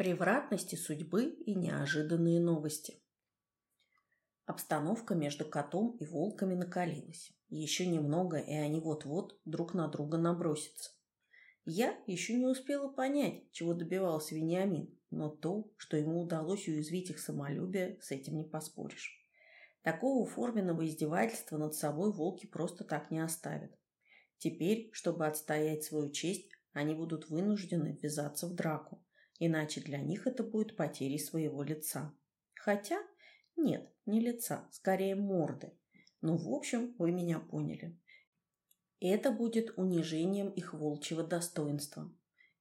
Превратности судьбы и неожиданные новости. Обстановка между котом и волками накалилась. Еще немного, и они вот-вот друг на друга набросятся. Я еще не успела понять, чего добивался Вениамин, но то, что ему удалось уязвить их самолюбие, с этим не поспоришь. Такого форменного издевательства над собой волки просто так не оставят. Теперь, чтобы отстоять свою честь, они будут вынуждены ввязаться в драку иначе для них это будет потерей своего лица. Хотя, нет, не лица, скорее морды. Ну, в общем, вы меня поняли. Это будет унижением их волчьего достоинства.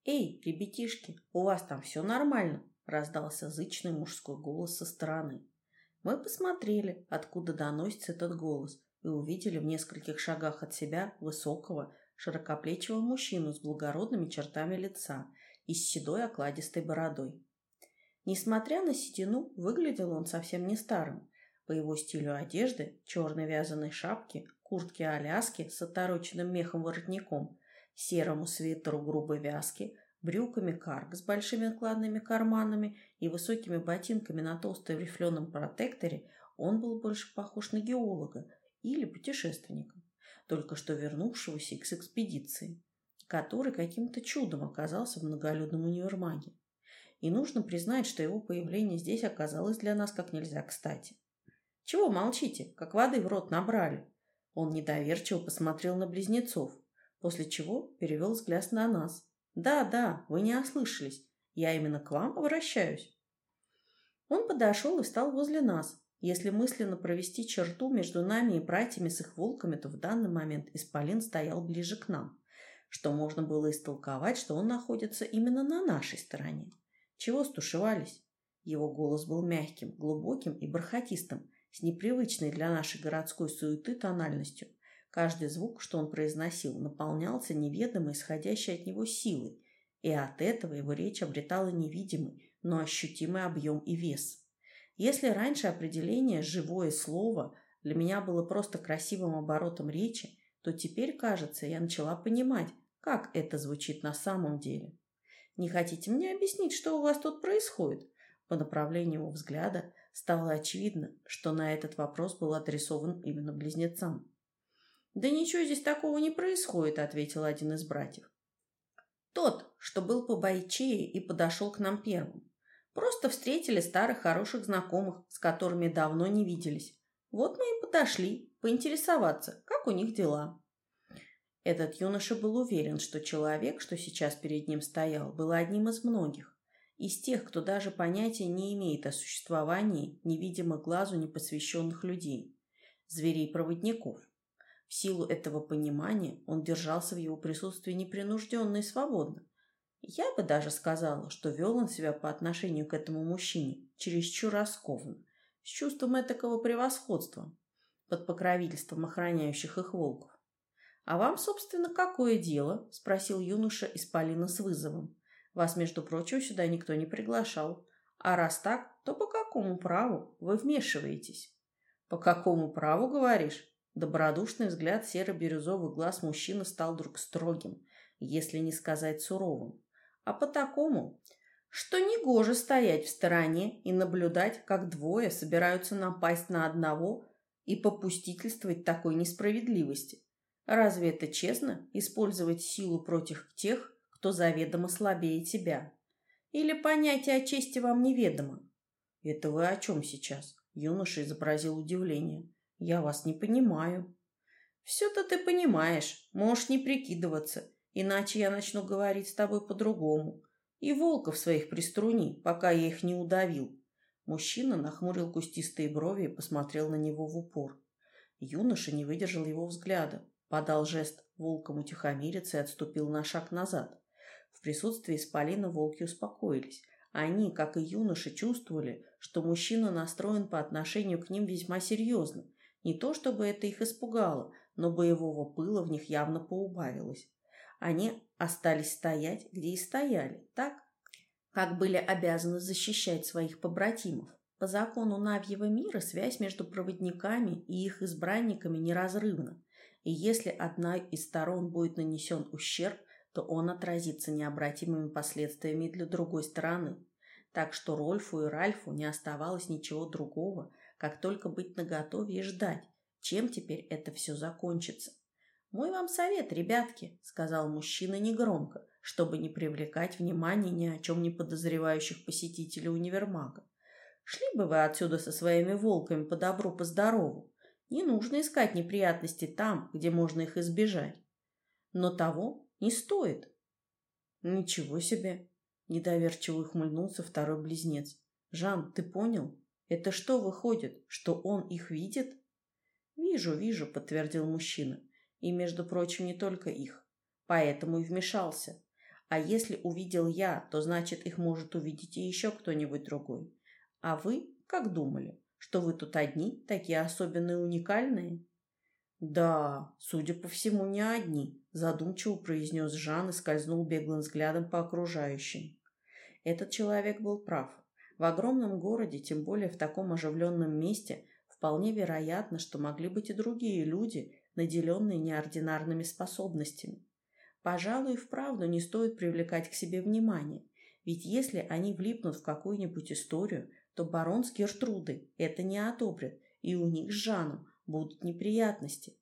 «Эй, ребятишки, у вас там все нормально?» – раздался зычный мужской голос со стороны. Мы посмотрели, откуда доносится этот голос, и увидели в нескольких шагах от себя высокого, широкоплечего мужчину с благородными чертами лица и с седой окладистой бородой. Несмотря на седину, выглядел он совсем не старым. По его стилю одежды, черной вязаной шапке, куртке Аляски с отороченным мехом воротником, серому свитеру грубой вязки, брюками карк с большими накладными карманами и высокими ботинками на толстом рифленом протекторе, он был больше похож на геолога или путешественника, только что вернувшегося с экспедиции который каким-то чудом оказался в многолюдном универмаге. И нужно признать, что его появление здесь оказалось для нас как нельзя кстати. «Чего молчите? Как воды в рот набрали?» Он недоверчиво посмотрел на близнецов, после чего перевел взгляд на нас. «Да, да, вы не ослышались. Я именно к вам обращаюсь». Он подошел и встал возле нас. Если мысленно провести черту между нами и братьями с их волками, то в данный момент Исполин стоял ближе к нам что можно было истолковать, что он находится именно на нашей стороне. Чего стушевались? Его голос был мягким, глубоким и бархатистым, с непривычной для нашей городской суеты тональностью. Каждый звук, что он произносил, наполнялся неведомой, исходящей от него силой, и от этого его речь обретала невидимый, но ощутимый объем и вес. Если раньше определение «живое слово» для меня было просто красивым оборотом речи, то теперь, кажется, я начала понимать, как это звучит на самом деле. Не хотите мне объяснить, что у вас тут происходит? По направлению его взгляда стало очевидно, что на этот вопрос был адресован именно близнецам. «Да ничего здесь такого не происходит», — ответил один из братьев. «Тот, что был по бойчее и подошел к нам первым. Просто встретили старых хороших знакомых, с которыми давно не виделись. Вот мы и подошли поинтересоваться, как у них дела». Этот юноша был уверен, что человек, что сейчас перед ним стоял, был одним из многих, из тех, кто даже понятия не имеет о существовании невидимых глазу непосвященных людей, зверей-проводников. В силу этого понимания он держался в его присутствии непринужденно и свободно. Я бы даже сказала, что вел он себя по отношению к этому мужчине чересчур раскованно, с чувством этакого превосходства под покровительством охраняющих их волков. «А вам, собственно, какое дело?» – спросил юноша из Полина с вызовом. «Вас, между прочим, сюда никто не приглашал. А раз так, то по какому праву вы вмешиваетесь?» «По какому праву, говоришь?» Добродушный взгляд серо-бирюзовый глаз мужчины стал вдруг строгим, если не сказать суровым. «А по такому, что негоже стоять в стороне и наблюдать, как двое собираются напасть на одного и попустительствовать такой несправедливости. Разве это честно – использовать силу против тех, кто заведомо слабее тебя? Или понятие о чести вам неведомо? Это вы о чем сейчас? Юноша изобразил удивление. Я вас не понимаю. Все-то ты понимаешь, можешь не прикидываться, иначе я начну говорить с тобой по-другому. И волков своих приструни, пока я их не удавил. Мужчина нахмурил кустистые брови и посмотрел на него в упор. Юноша не выдержал его взгляда. Подал жест волкам утихомириться и отступил на шаг назад. В присутствии Спалина волки успокоились. Они, как и юноши, чувствовали, что мужчина настроен по отношению к ним весьма серьезно. Не то чтобы это их испугало, но боевого пыла в них явно поубавилось. Они остались стоять, где и стояли, так, как были обязаны защищать своих побратимов. По закону Навьего мира связь между проводниками и их избранниками неразрывна и если одна из сторон будет нанесен ущерб, то он отразится необратимыми последствиями для другой стороны. так что Рольфу и Ральфу не оставалось ничего другого, как только быть наготове и ждать, чем теперь это все закончится. «Мой вам совет, ребятки», — сказал мужчина негромко, чтобы не привлекать внимание ни о чем не подозревающих посетителей универмага. «Шли бы вы отсюда со своими волками по добру, по здорову. Не нужно искать неприятности там, где можно их избежать. Но того не стоит». «Ничего себе!» — недоверчиво ухмыльнулся второй близнец. «Жан, ты понял? Это что выходит, что он их видит?» «Вижу, вижу», — подтвердил мужчина. «И, между прочим, не только их. Поэтому и вмешался. А если увидел я, то значит их может увидеть и еще кто-нибудь другой. А вы как думали, что вы тут одни, такие особенные уникальные? Да, судя по всему, не одни, задумчиво произнес Жан и скользнул беглым взглядом по окружающим. Этот человек был прав. В огромном городе, тем более в таком оживленном месте, вполне вероятно, что могли быть и другие люди, наделенные неординарными способностями. Пожалуй, вправду не стоит привлекать к себе внимание, ведь если они влипнут в какую-нибудь историю, то барон с Гертрудой это не одобрит, и у них с Жаном будут неприятности.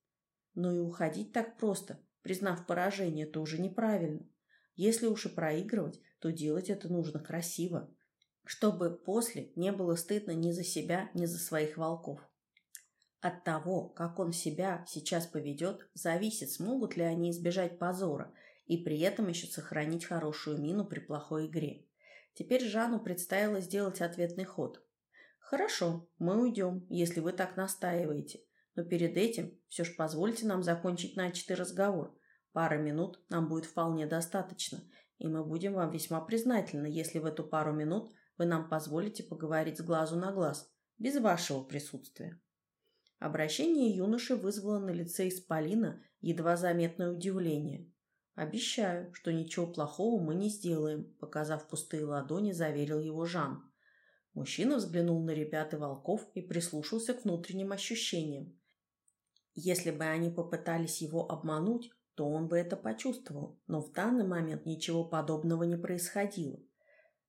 Но и уходить так просто, признав поражение, тоже неправильно. Если уж и проигрывать, то делать это нужно красиво, чтобы после не было стыдно ни за себя, ни за своих волков. От того, как он себя сейчас поведет, зависит, смогут ли они избежать позора и при этом еще сохранить хорошую мину при плохой игре. Теперь Жану предстояло сделать ответный ход. «Хорошо, мы уйдем, если вы так настаиваете. Но перед этим все ж позвольте нам закончить начатый разговор. Пара минут нам будет вполне достаточно, и мы будем вам весьма признательны, если в эту пару минут вы нам позволите поговорить с глазу на глаз, без вашего присутствия». Обращение юноши вызвало на лице Исполина едва заметное удивление. «Обещаю, что ничего плохого мы не сделаем», — показав пустые ладони, заверил его Жан. Мужчина взглянул на ребят и волков и прислушался к внутренним ощущениям. Если бы они попытались его обмануть, то он бы это почувствовал, но в данный момент ничего подобного не происходило.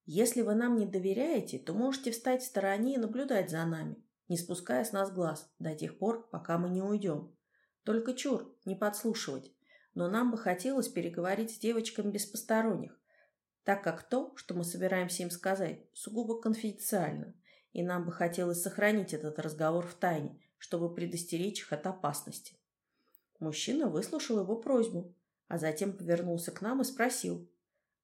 Если вы нам не доверяете, то можете встать в стороне и наблюдать за нами не спуская с нас глаз до тех пор, пока мы не уйдем. Только чур, не подслушивать. Но нам бы хотелось переговорить с девочками без посторонних, так как то, что мы собираемся им сказать, сугубо конфиденциально, и нам бы хотелось сохранить этот разговор в тайне, чтобы предостеречь их от опасности. Мужчина выслушал его просьбу, а затем повернулся к нам и спросил,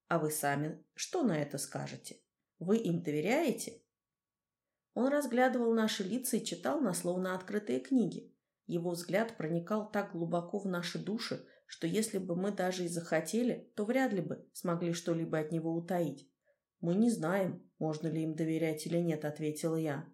«А вы сами что на это скажете? Вы им доверяете?» Он разглядывал наши лица и читал нас, словно открытые книги. Его взгляд проникал так глубоко в наши души, что если бы мы даже и захотели, то вряд ли бы смогли что-либо от него утаить. «Мы не знаем, можно ли им доверять или нет», — ответила я.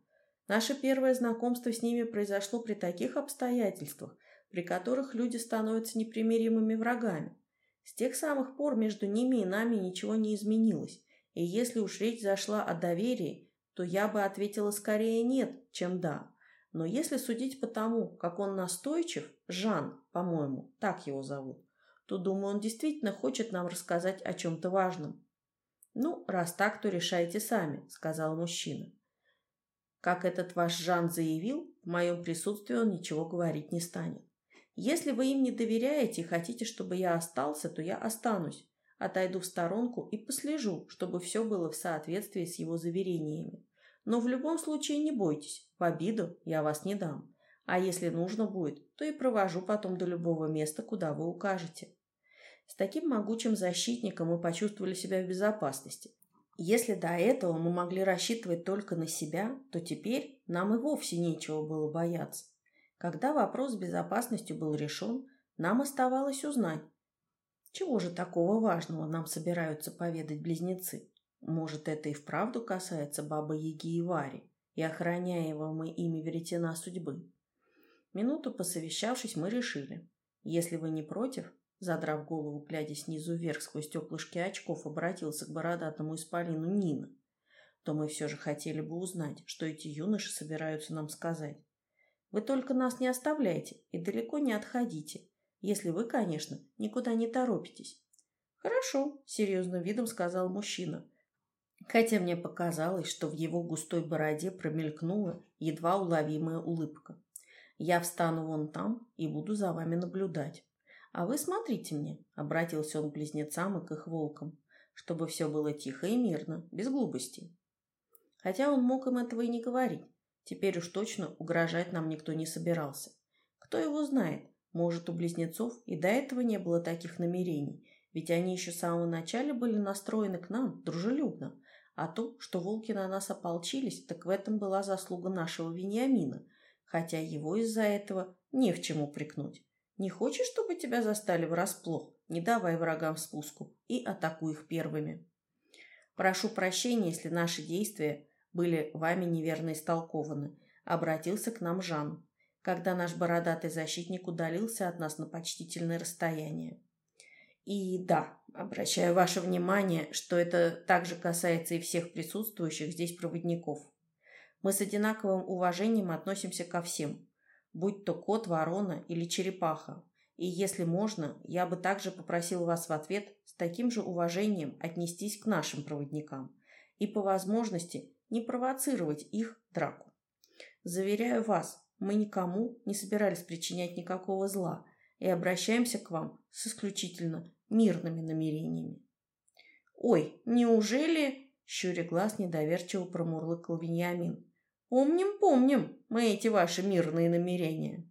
Наше первое знакомство с ними произошло при таких обстоятельствах, при которых люди становятся непримиримыми врагами. С тех самых пор между ними и нами ничего не изменилось, и если уж речь зашла о доверии, то я бы ответила скорее нет, чем да. Но если судить по тому, как он настойчив, Жан, по-моему, так его зовут, то, думаю, он действительно хочет нам рассказать о чем-то важном. «Ну, раз так, то решайте сами», — сказал мужчина. Как этот ваш Жан заявил, в моем присутствии он ничего говорить не станет. Если вы им не доверяете и хотите, чтобы я остался, то я останусь, отойду в сторонку и послежу, чтобы все было в соответствии с его заверениями. Но в любом случае не бойтесь, в обиду я вас не дам. А если нужно будет, то и провожу потом до любого места, куда вы укажете. С таким могучим защитником мы почувствовали себя в безопасности. Если до этого мы могли рассчитывать только на себя, то теперь нам и вовсе нечего было бояться. Когда вопрос с безопасностью был решен, нам оставалось узнать, чего же такого важного нам собираются поведать близнецы. Может, это и вправду касается Бабы-Яги и Вари и охраняемого ими веретена судьбы. Минуту посовещавшись, мы решили. Если вы не против, задрав голову, глядя снизу вверх сквозь стеклышки очков, обратился к бородатому исполину Нина, то мы все же хотели бы узнать, что эти юноши собираются нам сказать. Вы только нас не оставляйте и далеко не отходите, если вы, конечно, никуда не торопитесь. Хорошо, серьезным видом сказал мужчина, Хотя мне показалось, что в его густой бороде промелькнула едва уловимая улыбка. «Я встану вон там и буду за вами наблюдать. А вы смотрите мне», — обратился он к близнецам и к их волкам, чтобы все было тихо и мирно, без глупостей. Хотя он мог им этого и не говорить. Теперь уж точно угрожать нам никто не собирался. Кто его знает, может, у близнецов и до этого не было таких намерений, ведь они еще с самого начала были настроены к нам дружелюбно. А то, что волки на нас ополчились, так в этом была заслуга нашего Вениамина, хотя его из-за этого не в чем упрекнуть. Не хочешь, чтобы тебя застали врасплох? Не давай врагам спуску и атакуй их первыми. Прошу прощения, если наши действия были вами неверно истолкованы. Обратился к нам Жан, когда наш бородатый защитник удалился от нас на почтительное расстояние. И да, обращаю ваше внимание, что это также касается и всех присутствующих здесь проводников. Мы с одинаковым уважением относимся ко всем, будь то кот, ворона или черепаха. И если можно, я бы также попросил вас в ответ с таким же уважением отнестись к нашим проводникам и по возможности не провоцировать их драку. Заверяю вас, мы никому не собирались причинять никакого зла и обращаемся к вам с исключительно мирными намерениями. «Ой, неужели...» — щуря глаз недоверчиво промурлыкал Вениамин. «Помним, помним мы эти ваши мирные намерения».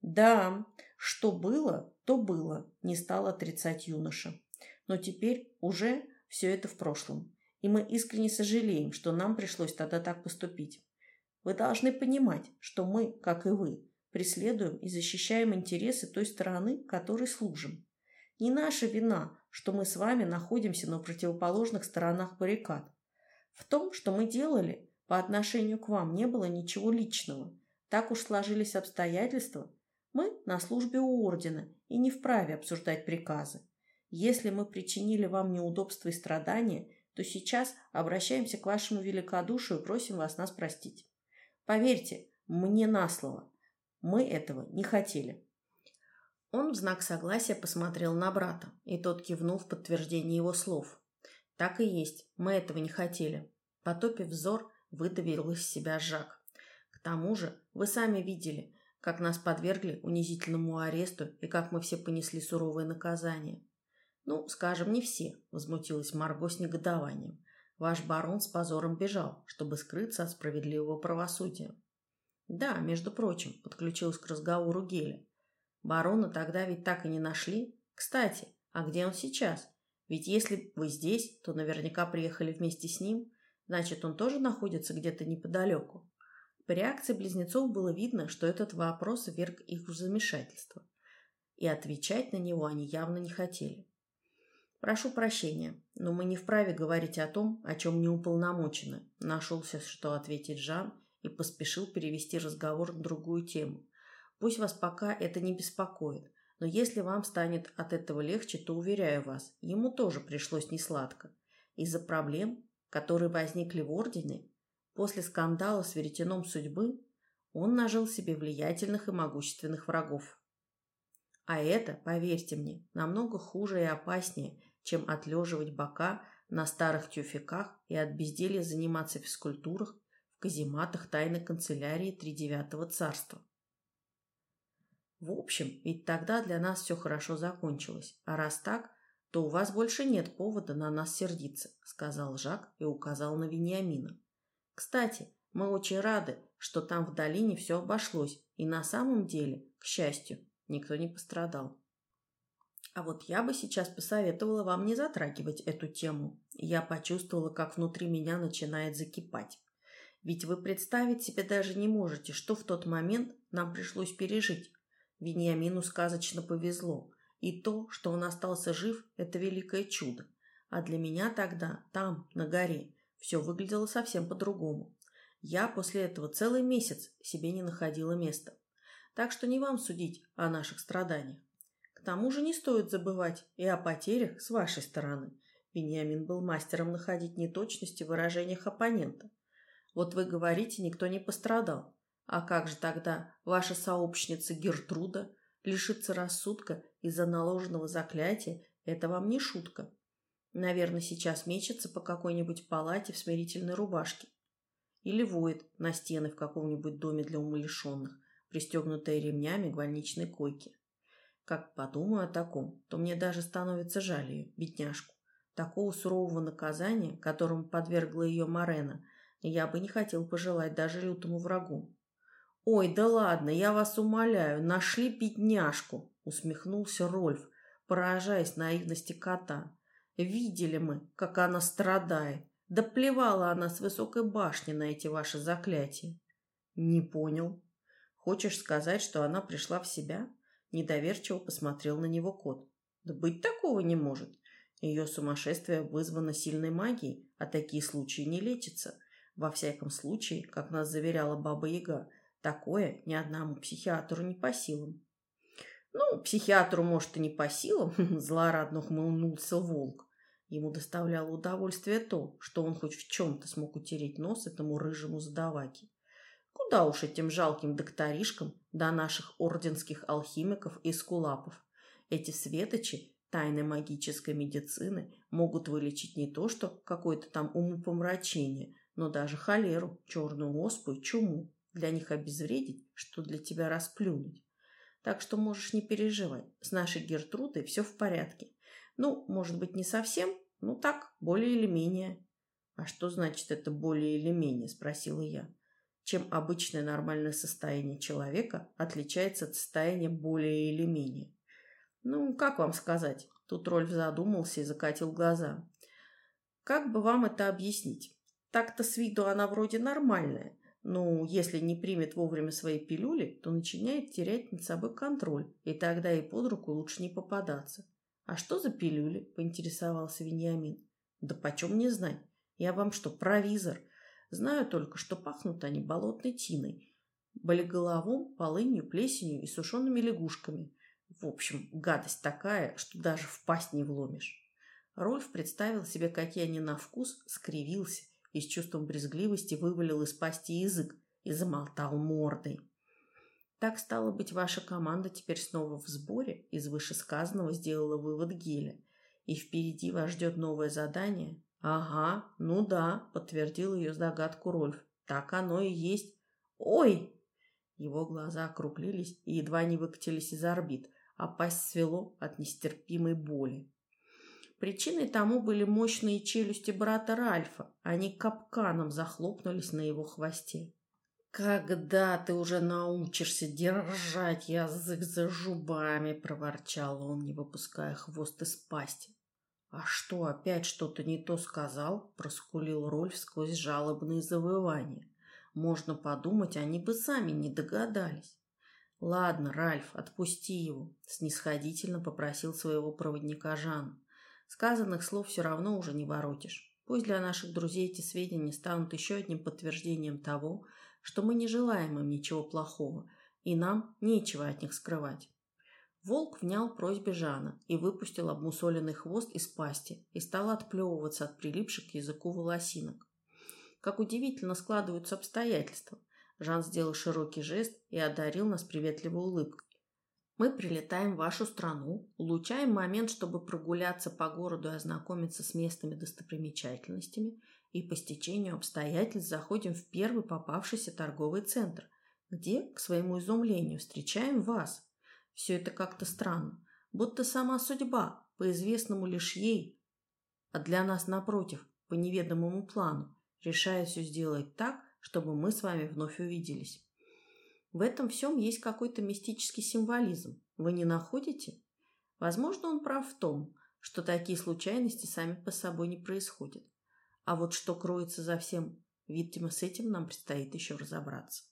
«Да, что было, то было», — не стал отрицать юноша. «Но теперь уже все это в прошлом, и мы искренне сожалеем, что нам пришлось тогда так поступить. Вы должны понимать, что мы, как и вы, преследуем и защищаем интересы той стороны, которой служим. Не наша вина, что мы с вами находимся на противоположных сторонах баррикад. В том, что мы делали, по отношению к вам не было ничего личного. Так уж сложились обстоятельства. Мы на службе у ордена и не вправе обсуждать приказы. Если мы причинили вам неудобства и страдания, то сейчас обращаемся к вашему великодушию и просим вас нас простить. Поверьте, мне на слово. Мы этого не хотели. Он в знак согласия посмотрел на брата, и тот кивнул в подтверждение его слов. «Так и есть, мы этого не хотели». Потопив взор, выдавил из себя Жак. «К тому же, вы сами видели, как нас подвергли унизительному аресту и как мы все понесли суровое наказание». «Ну, скажем, не все», — возмутилась Марго с негодованием. «Ваш барон с позором бежал, чтобы скрыться от справедливого правосудия». «Да, между прочим», — подключилась к разговору Геля. Барона тогда ведь так и не нашли. Кстати, а где он сейчас? Ведь если вы здесь, то наверняка приехали вместе с ним. Значит, он тоже находится где-то неподалеку. По реакции близнецов было видно, что этот вопрос вверг их в замешательство. И отвечать на него они явно не хотели. «Прошу прощения, но мы не вправе говорить о том, о чем не уполномочены», нашелся, что ответить Жан, и поспешил перевести разговор на другую тему – Пусть вас пока это не беспокоит, но если вам станет от этого легче, то, уверяю вас, ему тоже пришлось несладко. Из-за проблем, которые возникли в Ордене, после скандала с веретеном судьбы, он нажил себе влиятельных и могущественных врагов. А это, поверьте мне, намного хуже и опаснее, чем отлеживать бока на старых тюфяках и от безделья заниматься физкультурах казематах тайной канцелярии Тридевятого царства. В общем, ведь тогда для нас все хорошо закончилось. А раз так, то у вас больше нет повода на нас сердиться, сказал Жак и указал на Вениамина. Кстати, мы очень рады, что там в долине все обошлось, и на самом деле, к счастью, никто не пострадал. А вот я бы сейчас посоветовала вам не затрагивать эту тему. Я почувствовала, как внутри меня начинает закипать. Ведь вы представить себе даже не можете, что в тот момент нам пришлось пережить, Вениамину сказочно повезло, и то, что он остался жив, это великое чудо. А для меня тогда, там, на горе, все выглядело совсем по-другому. Я после этого целый месяц себе не находила места. Так что не вам судить о наших страданиях. К тому же не стоит забывать и о потерях с вашей стороны. Вениамин был мастером находить неточности в выражениях оппонента. Вот вы говорите, никто не пострадал. А как же тогда ваша сообщница Гертруда лишится рассудка из-за наложенного заклятия? Это вам не шутка. Наверное, сейчас мечется по какой-нибудь палате в смирительной рубашке. Или воет на стены в каком-нибудь доме для умалишенных, пристегнутая ремнями к койке. Как подумаю о таком, то мне даже становится жаль ее, бедняжку. Такого сурового наказания, которому подвергла ее Марена, я бы не хотел пожелать даже лютому врагу. «Ой, да ладно, я вас умоляю, нашли бедняжку!» — усмехнулся Рольф, поражаясь наивности кота. «Видели мы, как она страдает. Да плевала она с высокой башни на эти ваши заклятия». «Не понял. Хочешь сказать, что она пришла в себя?» Недоверчиво посмотрел на него кот. «Да быть такого не может. Ее сумасшествие вызвано сильной магией, а такие случаи не лечатся. Во всяком случае, как нас заверяла Баба Яга, такое ни одному психиатру не по силам. Ну, психиатру, может, и не по силам, злорадно ухмыльнулся волк. Ему доставляло удовольствие то, что он хоть в чем-то смог утереть нос этому рыжему задаваке. Куда уж этим жалким докторишкам до наших орденских алхимиков и скулапов. Эти светочи тайны магической медицины могут вылечить не то что какое-то там умопомрачение, но даже холеру, черную оспу и чуму. Для них обезвредить, что для тебя расплюнуть. Так что можешь не переживать, с нашей Гертрудой все в порядке. Ну, может быть, не совсем, ну так, более или менее. А что значит это более или менее, спросила я. Чем обычное нормальное состояние человека отличается от состояния более или менее? Ну, как вам сказать? Тут Рольф задумался и закатил глаза. Как бы вам это объяснить? Так-то с виду она вроде нормальная, но если не примет вовремя свои пилюли, то начинает терять над собой контроль, и тогда и под руку лучше не попадаться. «А что за пилюли?» – поинтересовался Вениамин. «Да почем не знать? Я вам что, провизор? Знаю только, что пахнут они болотной тиной, болиголовом, полынью, плесенью и сушеными лягушками. В общем, гадость такая, что даже в пасть не вломишь. Рольф представил себе, какие они на вкус, скривился и с чувством брезгливости вывалил из пасти язык и замолтал мордой. Так стало быть, ваша команда теперь снова в сборе, из вышесказанного сделала вывод Геля. И впереди вас ждет новое задание? Ага, ну да, подтвердил ее догадку Рольф. Так оно и есть. Ой! Его глаза округлились и едва не выкатились из орбит а пасть свело от нестерпимой боли. Причиной тому были мощные челюсти брата Ральфа. Они капканом захлопнулись на его хвосте. «Когда ты уже научишься держать язык за зубами?» – проворчал он, не выпуская хвост из пасти. «А что, опять что-то не то сказал?» – проскулил Рольф сквозь жалобные завывания. «Можно подумать, они бы сами не догадались». «Ладно, Ральф, отпусти его», — снисходительно попросил своего проводника Жан. «Сказанных слов все равно уже не воротишь. Пусть для наших друзей эти сведения станут еще одним подтверждением того, что мы не желаем им ничего плохого, и нам нечего от них скрывать». Волк внял просьбе Жана и выпустил обмусоленный хвост из пасти и стал отплевываться от прилипших к языку волосинок. Как удивительно складываются обстоятельства. Жан сделал широкий жест и одарил нас приветливой улыбкой. Мы прилетаем в вашу страну, улучшаем момент, чтобы прогуляться по городу и ознакомиться с местными достопримечательностями, и по стечению обстоятельств заходим в первый попавшийся торговый центр, где, к своему изумлению, встречаем вас. Все это как-то странно, будто сама судьба, по известному лишь ей, а для нас, напротив, по неведомому плану, решает все сделать так, чтобы мы с вами вновь увиделись. В этом всем есть какой-то мистический символизм. Вы не находите? Возможно, он прав в том, что такие случайности сами по собой не происходят. А вот что кроется за всем, видимо, с этим нам предстоит еще разобраться.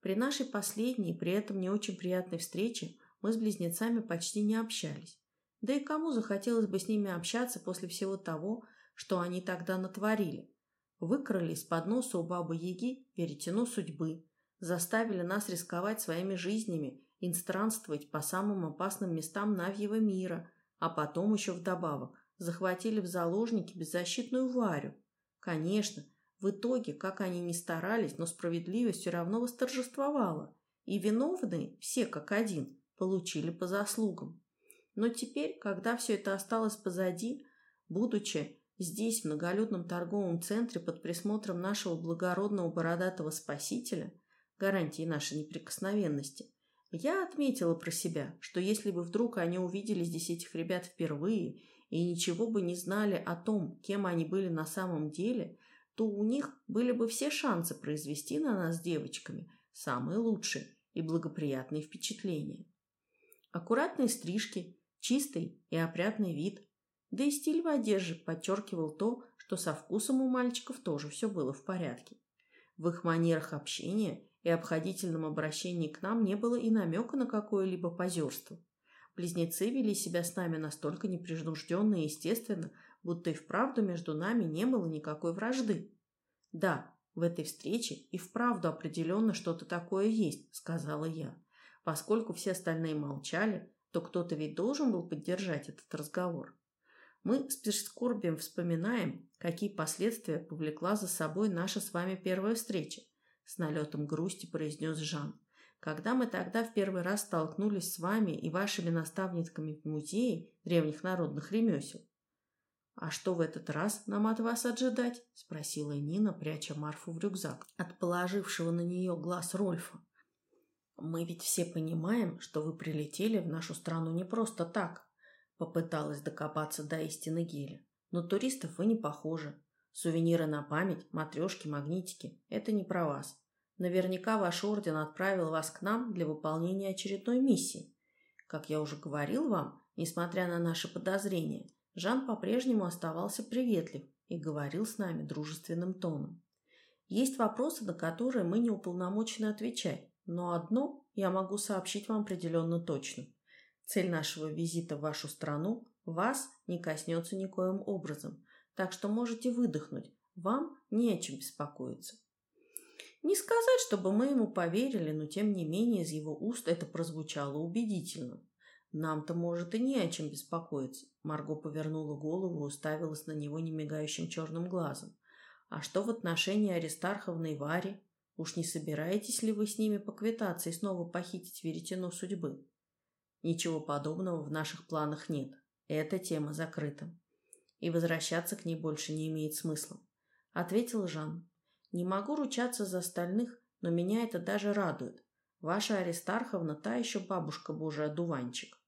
При нашей последней, при этом не очень приятной встрече, мы с близнецами почти не общались. Да и кому захотелось бы с ними общаться после всего того, что они тогда натворили? Выкрали из-под носа у бабы-яги веретено судьбы, заставили нас рисковать своими жизнями и странствовать по самым опасным местам Навьего мира, а потом еще вдобавок захватили в заложники беззащитную Варю. Конечно, в итоге, как они ни старались, но справедливость все равно восторжествовала, и виновные, все как один, получили по заслугам. Но теперь, когда все это осталось позади, Будучи здесь, в многолюдном торговом центре, под присмотром нашего благородного бородатого спасителя, гарантии нашей неприкосновенности, я отметила про себя, что если бы вдруг они увидели здесь этих ребят впервые и ничего бы не знали о том, кем они были на самом деле, то у них были бы все шансы произвести на нас девочками самые лучшие и благоприятные впечатления. Аккуратные стрижки, чистый и опрятный вид, да и стиль в одежде подчеркивал то, что со вкусом у мальчиков тоже все было в порядке. В их манерах общения и обходительном обращении к нам не было и намека на какое-либо позерство. Близнецы вели себя с нами настолько непринужденно и естественно, будто и вправду между нами не было никакой вражды. Да, в этой встрече и вправду определенно что-то такое есть, сказала я. Поскольку все остальные молчали, то кто-то ведь должен был поддержать этот разговор. Мы с прискорбием вспоминаем, какие последствия повлекла за собой наша с вами первая встреча, с налетом грусти произнес Жан. Когда мы тогда в первый раз столкнулись с вами и вашими наставниками в музее древних народных ремесел. «А что в этот раз нам от вас ожидать?» – спросила Нина, пряча Марфу в рюкзак от положившего на нее глаз Рольфа. «Мы ведь все понимаем, что вы прилетели в нашу страну не просто так», – попыталась докопаться до истины Геля. «Но туристов вы не похожи. Сувениры на память, матрешки, магнитики – это не про вас. Наверняка ваш орден отправил вас к нам для выполнения очередной миссии. Как я уже говорил вам, несмотря на наши подозрения, Жан по-прежнему оставался приветлив и говорил с нами дружественным тоном. Есть вопросы, на которые мы не уполномочены отвечать, но одно я могу сообщить вам определенно точно. Цель нашего визита в вашу страну вас не коснется никоим образом, так что можете выдохнуть, вам не о чем беспокоиться. Не сказать, чтобы мы ему поверили, но тем не менее из его уст это прозвучало убедительно. Нам-то, может, и не о чем беспокоиться. Марго повернула голову и уставилась на него немигающим черным глазом. А что в отношении Аристарховны и Вари? Уж не собираетесь ли вы с ними поквитаться и снова похитить веретено судьбы? Ничего подобного в наших планах нет. Эта тема закрыта. И возвращаться к ней больше не имеет смысла. Ответил Жан. Не могу ручаться за остальных, но меня это даже радует. Ваша Аристарховна та еще бабушка божий одуванчик.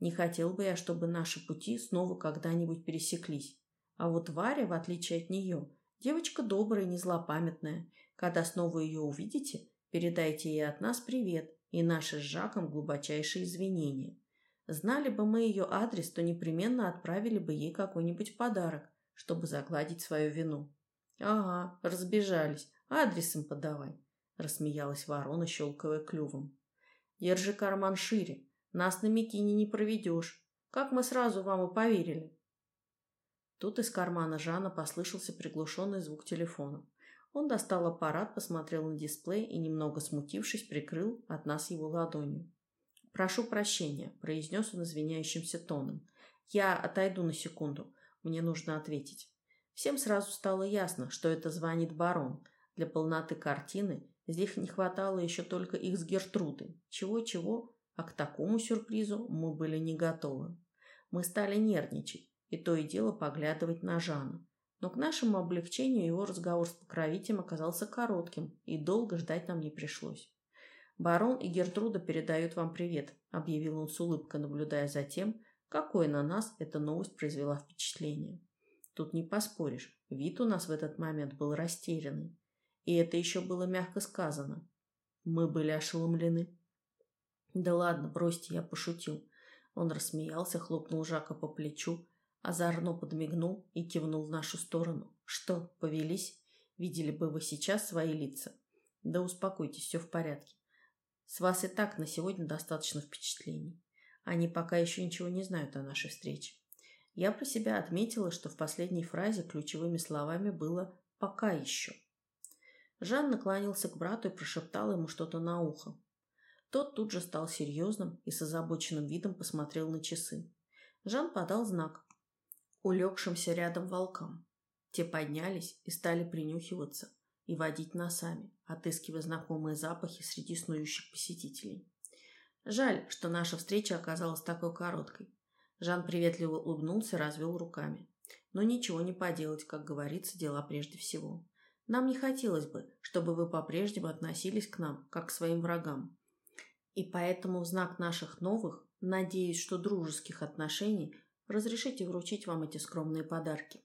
Не хотел бы я, чтобы наши пути снова когда-нибудь пересеклись. А вот Варя, в отличие от нее, девочка добрая и незлопамятная. Когда снова ее увидите, передайте ей от нас привет и наши с Жаком глубочайшие извинения. Знали бы мы ее адрес, то непременно отправили бы ей какой-нибудь подарок, чтобы загладить свою вину. «Ага, разбежались. Адресом подавай», — рассмеялась ворона, щелкая клювом. «Держи карман шире. Нас на Микине не проведешь. Как мы сразу вам и поверили». Тут из кармана Жана послышался приглушенный звук телефона. Он достал аппарат, посмотрел на дисплей и, немного смутившись, прикрыл от нас его ладонью. «Прошу прощения», — произнес он извиняющимся тоном. «Я отойду на секунду. Мне нужно ответить». Всем сразу стало ясно, что это звонит барон. Для полноты картины здесь не хватало еще только их с Гертрудой. Чего-чего, а к такому сюрпризу мы были не готовы. Мы стали нервничать и то и дело поглядывать на Жана. Но к нашему облегчению его разговор с покровителем оказался коротким, и долго ждать нам не пришлось. «Барон и Гертруда передают вам привет», — объявил он с улыбкой, наблюдая за тем, какое на нас эта новость произвела впечатление. Тут не поспоришь, вид у нас в этот момент был растерянный. И это еще было мягко сказано. Мы были ошеломлены. Да ладно, бросьте, я пошутил. Он рассмеялся, хлопнул Жака по плечу, озорно подмигнул и кивнул в нашу сторону. Что, повелись? Видели бы вы сейчас свои лица. Да успокойтесь, все в порядке. С вас и так на сегодня достаточно впечатлений. Они пока еще ничего не знают о нашей встрече. Я про себя отметила, что в последней фразе ключевыми словами было «пока еще». Жан наклонился к брату и прошептал ему что-то на ухо. Тот тут же стал серьезным и с озабоченным видом посмотрел на часы. Жан подал знак улегшимся рядом волкам. Те поднялись и стали принюхиваться и водить носами, отыскивая знакомые запахи среди снующих посетителей. Жаль, что наша встреча оказалась такой короткой. Жан приветливо улыбнулся, развел руками. Но ничего не поделать, как говорится, дела прежде всего. Нам не хотелось бы, чтобы вы по-прежнему относились к нам, как к своим врагам. И поэтому в знак наших новых, надеюсь, что дружеских отношений, разрешите вручить вам эти скромные подарки.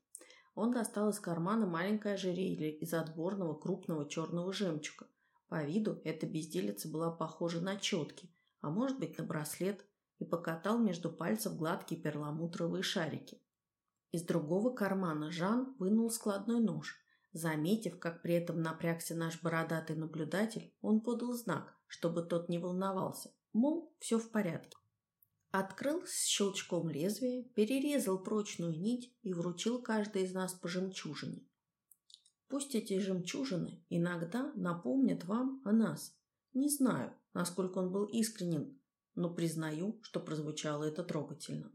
Он достал из кармана маленькое ожерелье из отборного крупного черного жемчуга. По виду эта безделица была похожа на четки, а может быть на браслет, и покатал между пальцев гладкие перламутровые шарики. Из другого кармана Жан вынул складной нож. Заметив, как при этом напрягся наш бородатый наблюдатель, он подал знак, чтобы тот не волновался, мол, все в порядке. Открыл с щелчком лезвие, перерезал прочную нить и вручил каждой из нас по жемчужине. Пусть эти жемчужины иногда напомнят вам о нас. Не знаю, насколько он был искренен, но признаю, что прозвучало это трогательно.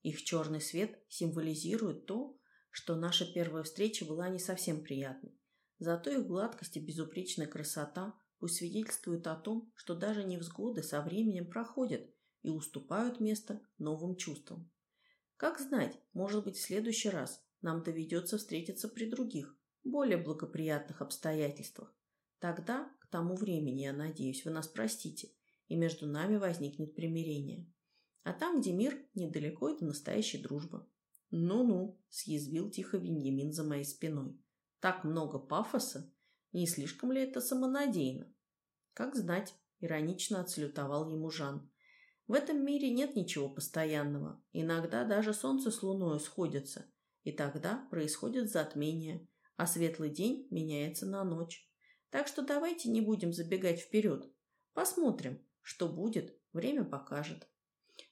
Их черный свет символизирует то, что наша первая встреча была не совсем приятной. Зато их гладкость и безупречная красота пусть свидетельствуют о том, что даже невзгоды со временем проходят и уступают место новым чувствам. Как знать, может быть, в следующий раз нам доведется встретиться при других, более благоприятных обстоятельствах. Тогда, к тому времени, я надеюсь, вы нас простите, и между нами возникнет примирение. А там, где мир, недалеко это настоящая дружба. «Ну-ну», — съязвил тихо Веньямин за моей спиной. «Так много пафоса? Не слишком ли это самонадеянно?» «Как знать», — иронично отсалютовал ему Жан. «В этом мире нет ничего постоянного. Иногда даже солнце с луной сходятся, и тогда происходит затмение, а светлый день меняется на ночь. Так что давайте не будем забегать вперед. Посмотрим, что будет, время покажет.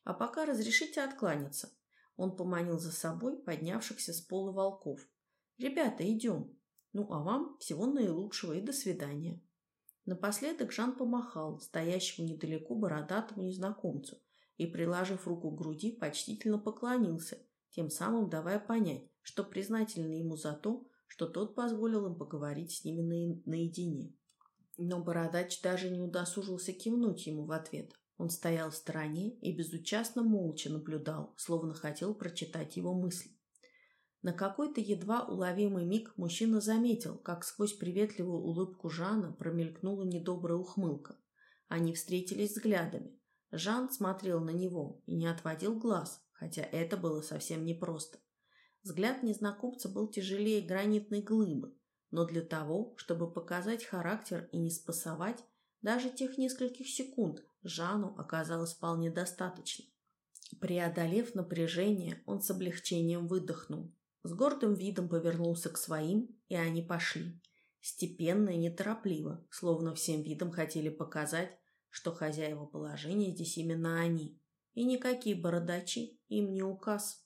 А пока разрешите откланяться. Он поманил за собой поднявшихся с пола волков. «Ребята, идем. Ну, а вам всего наилучшего и до свидания». Напоследок Жан помахал стоящему недалеко бородатому незнакомцу и, приложив руку к груди, почтительно поклонился, тем самым давая понять, что признательны ему за то, что тот позволил им поговорить с ними наедине. Но бородач даже не удосужился кивнуть ему в ответ. Он стоял в стороне и безучастно молча наблюдал, словно хотел прочитать его мысли. На какой-то едва уловимый миг мужчина заметил, как сквозь приветливую улыбку Жана промелькнула недобрая ухмылка. Они встретились взглядами. Жан смотрел на него и не отводил глаз, хотя это было совсем непросто. Взгляд незнакомца был тяжелее гранитной глыбы, но для того, чтобы показать характер и не спасовать, даже тех нескольких секунд Жану оказалось вполне достаточно. Преодолев напряжение, он с облегчением выдохнул. С гордым видом повернулся к своим, и они пошли. Степенно и неторопливо, словно всем видом хотели показать, что хозяева положения здесь именно они, и никакие бородачи им не указ.